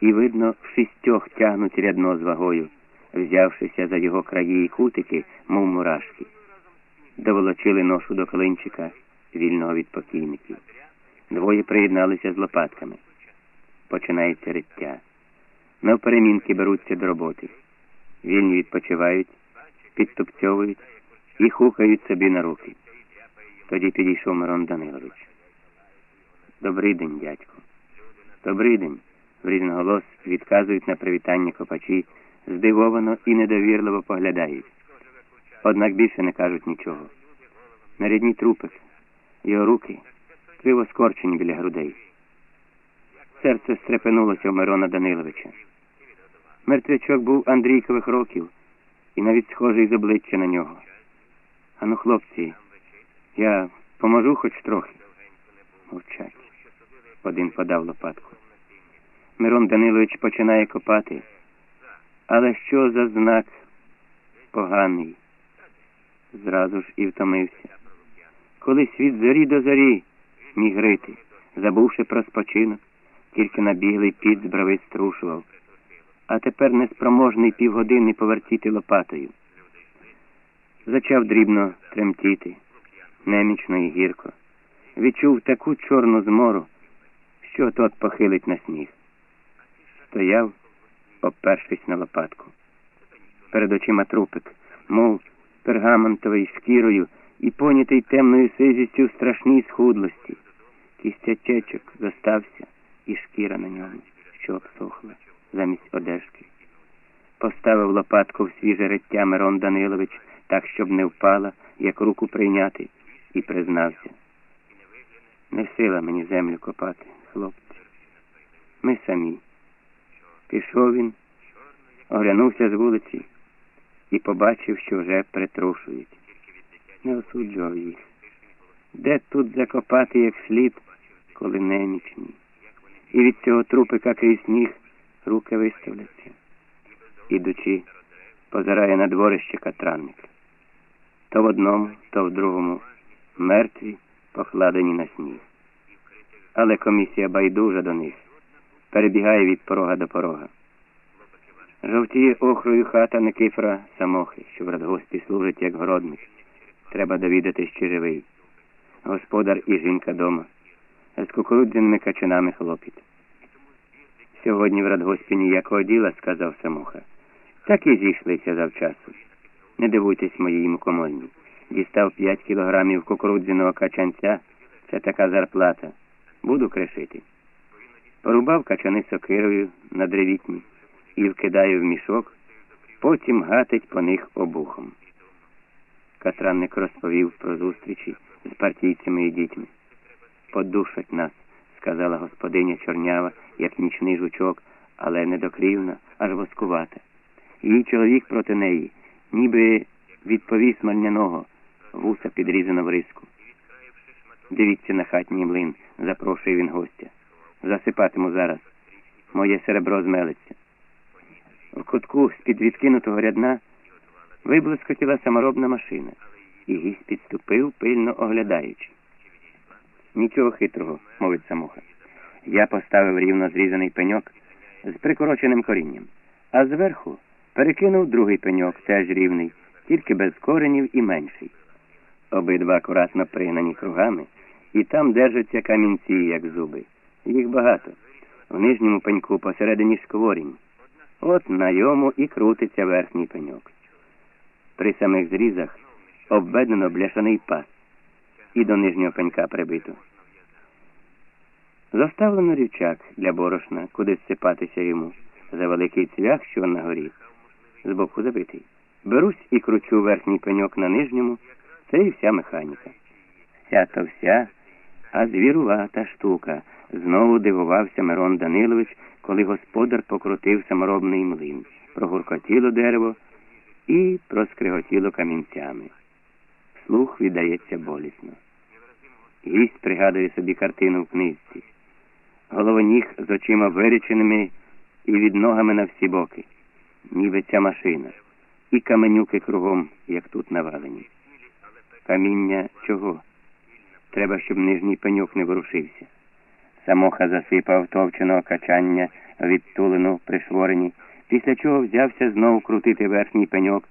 і, видно, шістьох тягнуть рядно з вагою, взявшися за його краї і кутики, мов мурашки. Доволочили ношу до клинчика, вільного від покійників. Двоє приєдналися з лопатками. Починається риття. Навперемінки беруться до роботи. Вільні відпочивають, підтупцьовують і хукають собі на руки. Тоді підійшов Мирон Данилович. Добрий день, дядько. Добрий день. В різноголос відказують на привітання копачі, здивовано і недовірливо поглядають. Однак більше не кажуть нічого. На рідні трупик, його руки криво скорчені біля грудей. Серце стрепенулося в Мирона Даниловича. Мертвячок був Андрійкових років і навіть схожий з обличчя на нього. Ану, хлопці, я поможу хоч трохи. Мовчать. Один подав лопатку. Мирон Данилович починає копати. Але що за знак поганий? Зразу ж і втомився. Колись від зорі до зорі міг рити, забувши про спочинок, тільки набіглий під з брави струшував, а тепер неспроможний півгодини повертіти лопатою. Зачав дрібно тремтіти, немічно і гірко. Відчув таку чорну змору, що тот похилить на сніг. Стояв, опершись на лопатку. Перед очима трупик, мов пергаментовий шкірою і понятий темною сизістю в страшній схудлості. Кістячечок зостався, і шкіра на ньому, що обсохла замість одежки. Поставив лопатку в свіже риття Мирон Данилович так, щоб не впала, як руку прийняти, і признався. Не сила мені землю копати, хлопці. Ми самі. Пішов він, оглянувся з вулиці і побачив, що вже притрушують. Не осуджував їх. Де тут закопати як слід, коли немічні? І від цього трупика крізь сніг руки виставляться. Ідучи, позирає на дворище катранник. То в одному, то в другому мертві покладені на сніг. Але комісія байдужа до них, перебігає від порога до порога. Жовтіє охрою хата Никифора Самохи, що в радгоспі служить як городник. Треба довідатись, чи живий. Господар і жінка дома. З кукурудзяними качанами хлопіт. Сьогодні в радгоспі ніякого діла, сказав Самоха. Так і зійшлися завчасу. Не дивуйтесь моїй мукомольні. Дістав п'ять кілограмів кукурудзяного качанця. Це така зарплата. Буду кришити. Порубав качани сокирою на древітні і вкидає в мішок, потім гатить по них обухом. Катранник розповів про зустрічі з партійцями і дітьми. Подушать нас, сказала господиня чорнява, як нічний жучок, але недокрівна, аж воскувата. Її чоловік проти неї, ніби відповів смальняного, вуса підрізано в риску. Дивіться на хатній млин, запрошує він гостя. Засипатиму зараз. Моє серебро змелиться. В кутку з-під відкинутого рядна виблискотіла саморобна машина, і гість підступив, пильно оглядаючи. Нічого хитрого, мовить самуха. Я поставив рівно зрізаний пеньок з прикороченим корінням, а зверху перекинув другий пеньок, теж рівний, тільки без коренів і менший. Обидва акуратно пригнані кругами, і там держаться камінці, як зуби. Їх багато. В нижньому пеньку посередині скворінь. От на йому і крутиться верхній пеньок. При самих зрізах обведено бляшаний пас і до нижнього пенька прибито. Заставлено рівчак для борошна, куди сипатися йому, за великий цвях, що на горі, збоку забитий. Берусь і кручу верхній пеньок на нижньому, це і вся механіка. Вся то вся, а звірувата штука. Знову дивувався Мирон Данилович, коли господар покрутив саморобний млин, прогуркотіло дерево і проскриготіло камінцями. Слух віддається болісно. Гість пригадує собі картину в книжці. Головоніг з очима виріченими і від ногами на всі боки, ніби ця машина, і каменюки кругом, як тут навалені. Каміння чого? Треба, щоб нижній пеньок не ворушився. Самоха засипав товченого качання відтулину при шворені, після чого взявся знов крутити верхній пеньок,